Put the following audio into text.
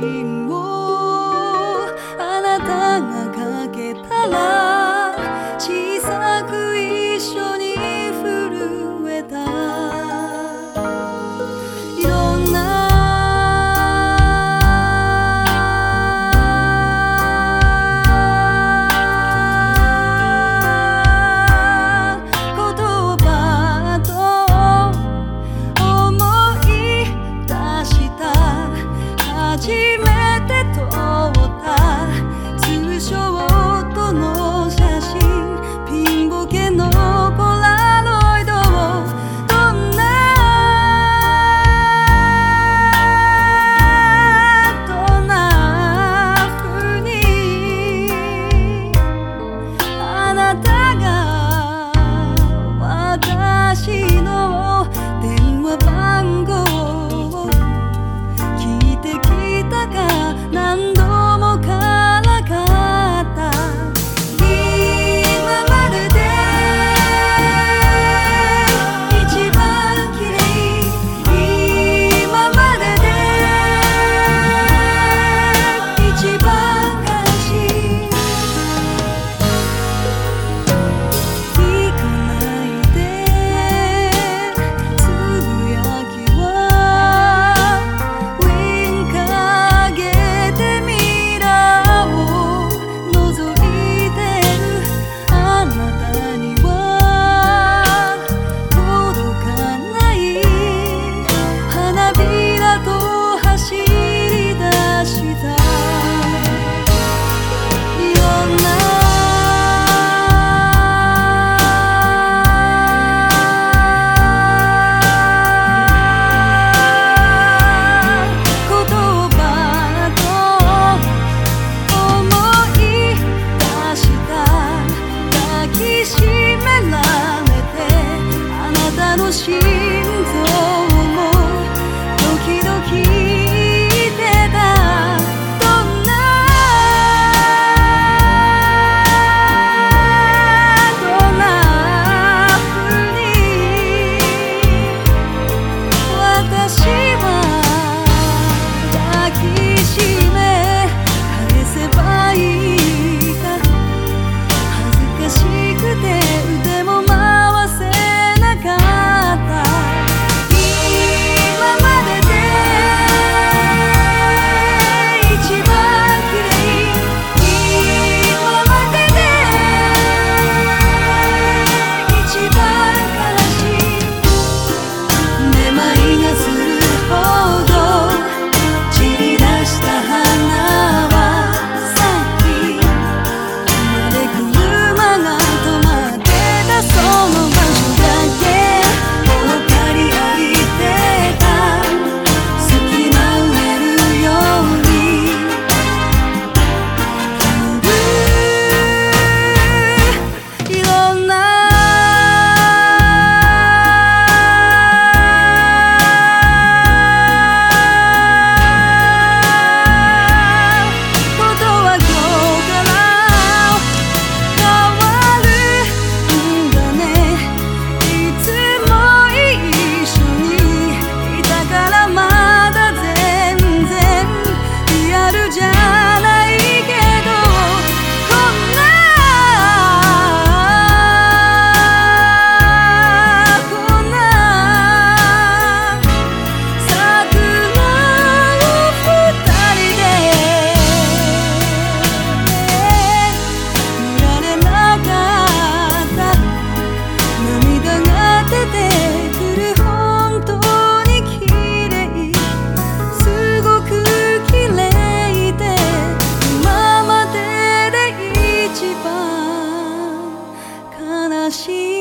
初心。